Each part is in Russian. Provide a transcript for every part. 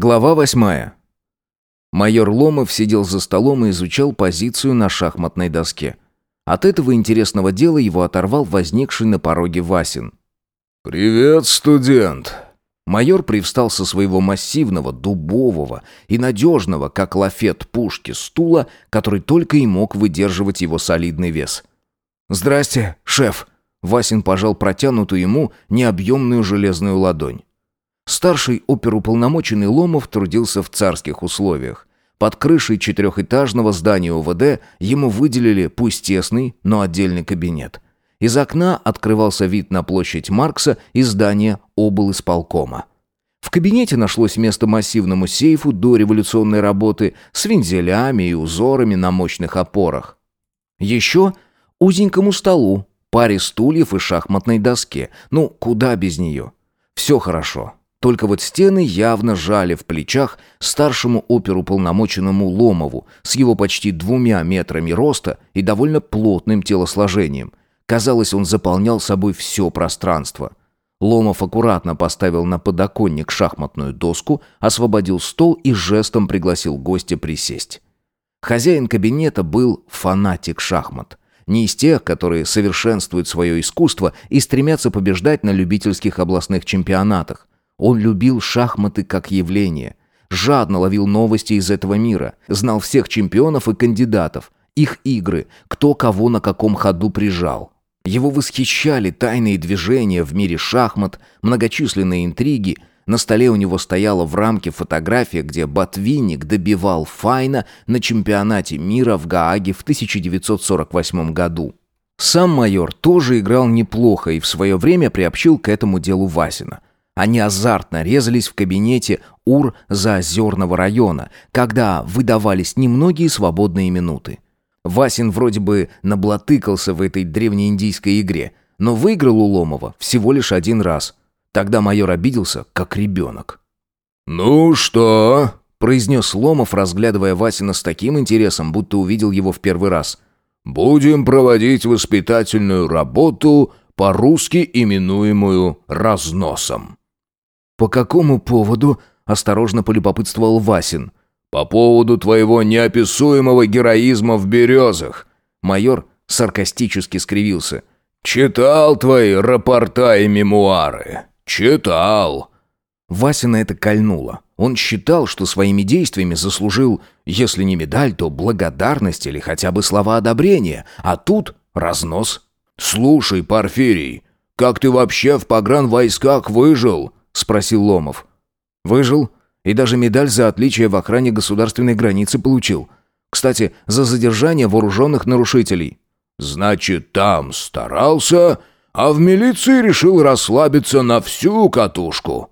Глава восьмая. Майор Ломов сидел за столом и изучал позицию на шахматной доске. От этого интересного дела его оторвал возникший на пороге Васин. «Привет, студент!» Майор привстал со своего массивного, дубового и надежного, как лафет пушки, стула, который только и мог выдерживать его солидный вес. «Здрасте, шеф!» Васин пожал протянутую ему необъемную железную ладонь. Старший оперуполномоченный Ломов трудился в царских условиях. Под крышей четырехэтажного здания УВД ему выделили пусть тесный, но отдельный кабинет. Из окна открывался вид на площадь Маркса и здание облисполкома. В кабинете нашлось место массивному сейфу до революционной работы с вензелями и узорами на мощных опорах. Еще узенькому столу, паре стульев и шахматной доске. Ну, куда без нее? Все хорошо. Только вот стены явно жали в плечах старшему оперуполномоченному Ломову с его почти двумя метрами роста и довольно плотным телосложением. Казалось, он заполнял собой все пространство. Ломов аккуратно поставил на подоконник шахматную доску, освободил стол и жестом пригласил гостя присесть. Хозяин кабинета был фанатик шахмат. Не из тех, которые совершенствуют свое искусство и стремятся побеждать на любительских областных чемпионатах. Он любил шахматы как явление, жадно ловил новости из этого мира, знал всех чемпионов и кандидатов, их игры, кто кого на каком ходу прижал. Его восхищали тайные движения в мире шахмат, многочисленные интриги. На столе у него стояла в рамке фотография, где Ботвинник добивал Файна на чемпионате мира в Гааге в 1948 году. Сам майор тоже играл неплохо и в свое время приобщил к этому делу Васина. Они азартно резались в кабинете Ур-Заозерного района, когда выдавались немногие свободные минуты. Васин вроде бы наблатыкался в этой древнеиндийской игре, но выиграл у Ломова всего лишь один раз. Тогда майор обиделся, как ребенок. «Ну что?» – произнес Ломов, разглядывая Васина с таким интересом, будто увидел его в первый раз. «Будем проводить воспитательную работу, по-русски именуемую разносом». «По какому поводу?» – осторожно полюбопытствовал Васин. «По поводу твоего неописуемого героизма в березах». Майор саркастически скривился. «Читал твои рапорта и мемуары. Читал». Васина это кольнуло. Он считал, что своими действиями заслужил, если не медаль, то благодарность или хотя бы слова одобрения. А тут разнос. «Слушай, Порфирий, как ты вообще в погранвойсках выжил?» Спросил Ломов. Выжил и даже медаль за отличие в охране государственной границы получил. Кстати, за задержание вооруженных нарушителей. Значит, там старался, а в милиции решил расслабиться на всю катушку.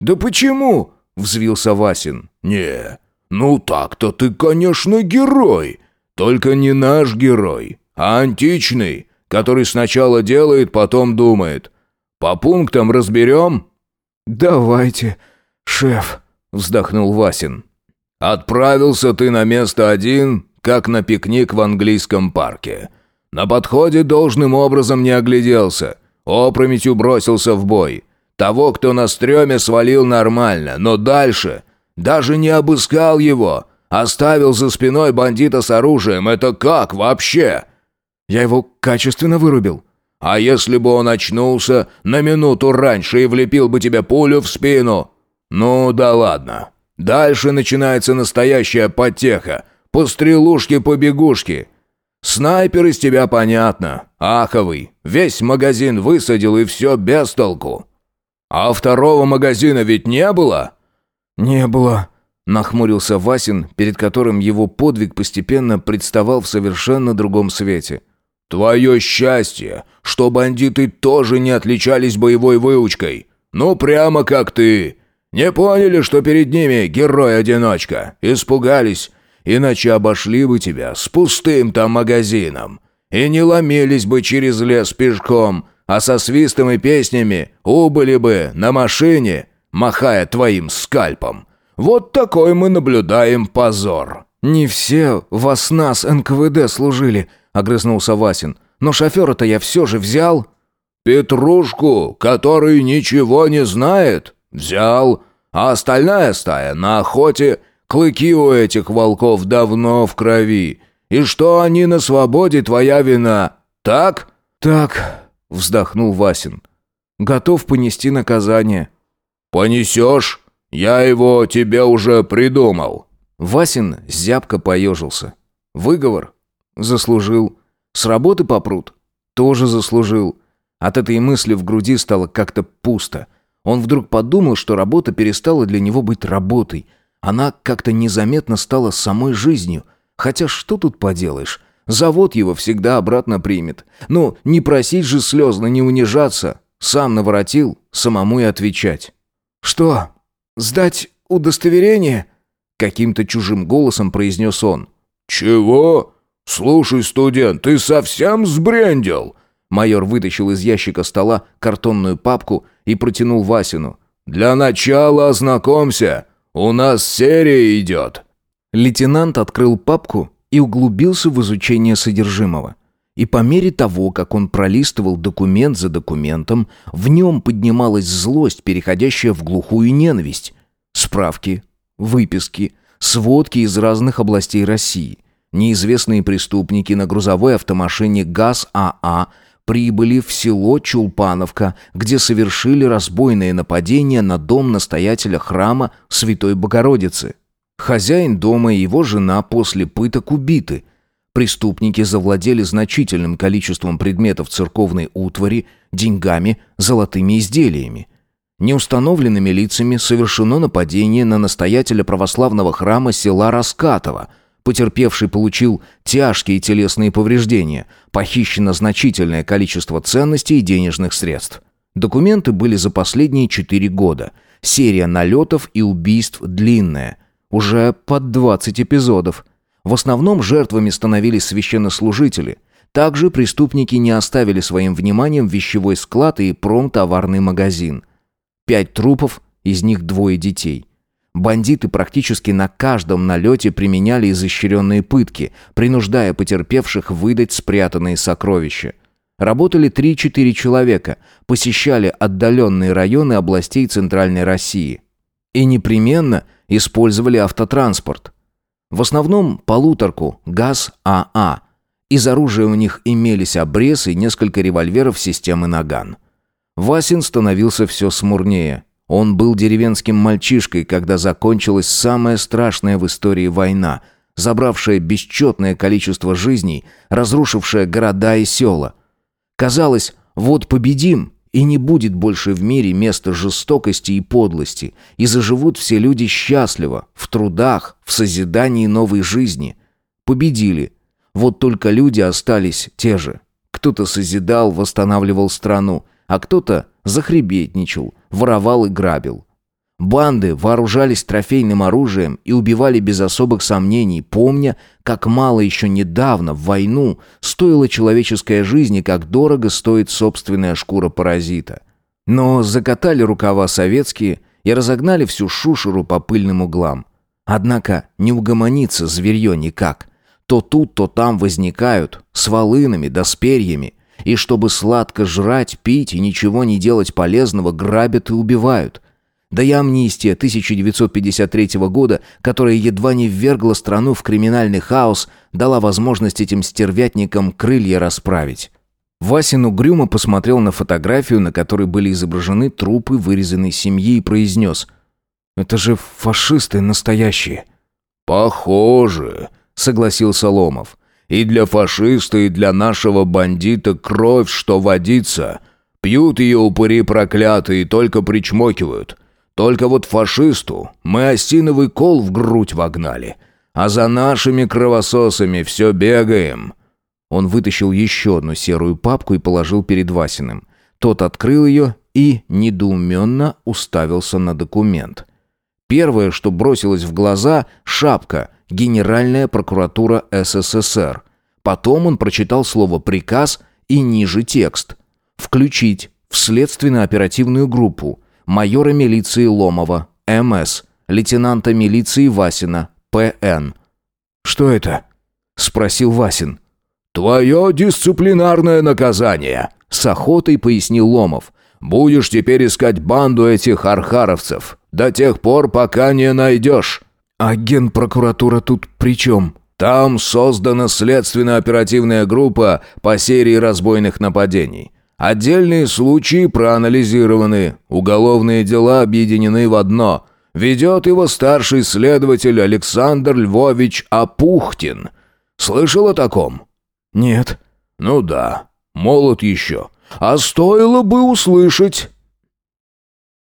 Да почему? взвился Васин. Не, ну так-то ты, конечно, герой, только не наш герой, а античный, который сначала делает, потом думает. По пунктам разберем? «Давайте, шеф», — вздохнул Васин. «Отправился ты на место один, как на пикник в английском парке. На подходе должным образом не огляделся, опрометью бросился в бой. Того, кто на стреме, свалил нормально, но дальше даже не обыскал его, оставил за спиной бандита с оружием. Это как вообще?» «Я его качественно вырубил», а если бы он очнулся на минуту раньше и влепил бы тебе пулю в спину? Ну да ладно. Дальше начинается настоящая потеха. Пострелушки-побегушки. Снайпер из тебя понятно. Аховый. Весь магазин высадил и все без толку. А второго магазина ведь не было? Не было. Нахмурился Васин, перед которым его подвиг постепенно представал в совершенно другом свете. «Твое счастье, что бандиты тоже не отличались боевой выучкой. Ну, прямо как ты. Не поняли, что перед ними герой-одиночка. Испугались, иначе обошли бы тебя с пустым там магазином. И не ломились бы через лес пешком, а со свистом и песнями убыли бы на машине, махая твоим скальпом. Вот такой мы наблюдаем позор». «Не все вас нас НКВД служили», огрызнулся Васин. «Но шофера-то я все же взял». «Петрушку, который ничего не знает, взял. а остальная стая на охоте. Клыки у этих волков давно в крови. И что они на свободе, твоя вина. Так?» «Так», — вздохнул Васин. «Готов понести наказание». «Понесешь? Я его тебе уже придумал». Васин зябко поежился. «Выговор? Заслужил. С работы попрут? Тоже заслужил». От этой мысли в груди стало как-то пусто. Он вдруг подумал, что работа перестала для него быть работой. Она как-то незаметно стала самой жизнью. Хотя что тут поделаешь? Завод его всегда обратно примет. Ну, не просить же слезно, не унижаться. Сам наворотил, самому и отвечать. «Что, сдать удостоверение?» Каким-то чужим голосом произнес он. «Чего? Слушай, студент, ты совсем сбрендил?» Майор вытащил из ящика стола картонную папку и протянул Васину. «Для начала ознакомься. У нас серия идет». Лейтенант открыл папку и углубился в изучение содержимого. И по мере того, как он пролистывал документ за документом, в нем поднималась злость, переходящая в глухую ненависть. Справки, выписки, сводки из разных областей России. Неизвестные преступники на грузовой автомашине ГАЗ-АА прибыли в село Чулпановка, где совершили разбойное нападение на дом настоятеля храма Святой Богородицы. Хозяин дома и его жена после пыток убиты. Преступники завладели значительным количеством предметов церковной утвари, деньгами, золотыми изделиями. Неустановленными лицами совершено нападение на настоятеля православного храма села Раскатово. Потерпевший получил тяжкие телесные повреждения, похищено значительное количество ценностей и денежных средств. Документы были за последние четыре года. Серия налетов и убийств длинная – уже под 20 эпизодов. В основном жертвами становились священнослужители. Также преступники не оставили своим вниманием вещевой склад и промтоварный магазин. Пять трупов, из них двое детей. Бандиты практически на каждом налете применяли изощренные пытки, принуждая потерпевших выдать спрятанные сокровища. Работали 3-4 человека, посещали отдаленные районы областей Центральной России. И непременно – использовали автотранспорт. В основном полуторку ГАЗ-АА. Из оружия у них имелись обрез и несколько револьверов системы «Наган». Васин становился все смурнее. Он был деревенским мальчишкой, когда закончилась самая страшная в истории война, забравшая бесчетное количество жизней, разрушившая города и села. Казалось, вот победим, и не будет больше в мире места жестокости и подлости, и заживут все люди счастливо, в трудах, в созидании новой жизни. Победили. Вот только люди остались те же. Кто-то созидал, восстанавливал страну, а кто-то захребетничал, воровал и грабил. Банды вооружались трофейным оружием и убивали без особых сомнений, помня, как мало еще недавно в войну стоила человеческая жизнь и как дорого стоит собственная шкура паразита. Но закатали рукава советские и разогнали всю шушеру по пыльным углам. Однако не угомонится зверье никак. То тут, то там возникают, с волынами да с перьями. И чтобы сладко жрать, пить и ничего не делать полезного, грабят и убивают. Да и амнистия 1953 года, которая едва не ввергла страну в криминальный хаос, дала возможность этим стервятникам крылья расправить. Васин угрюмо посмотрел на фотографию, на которой были изображены трупы вырезанной семьи и произнес «Это же фашисты настоящие». «Похоже», — согласился Ломов. «И для фашиста, и для нашего бандита кровь, что водится. Пьют ее упыри проклятые, только причмокивают. Только вот фашисту мы осиновый кол в грудь вогнали, а за нашими кровососами все бегаем». Он вытащил еще одну серую папку и положил перед Васиным. Тот открыл ее и недоуменно уставился на документ. Первое, что бросилось в глаза – шапка «Генеральная прокуратура СССР». Потом он прочитал слово «приказ» и ниже текст «Включить в следственно-оперативную группу» майора милиции Ломова, МС, лейтенанта милиции Васина, ПН. «Что это?» — спросил Васин. «Твое дисциплинарное наказание», — с охотой пояснил Ломов. «Будешь теперь искать банду этих архаровцев. до тех пор, пока не найдешь». «А генпрокуратура тут при чем?» «Там создана следственно-оперативная группа по серии разбойных нападений. Отдельные случаи проанализированы, уголовные дела объединены в одно. Ведет его старший следователь Александр Львович Апухтин. Слышал о таком?» «Нет». «Ну да, молод еще. А стоило бы услышать.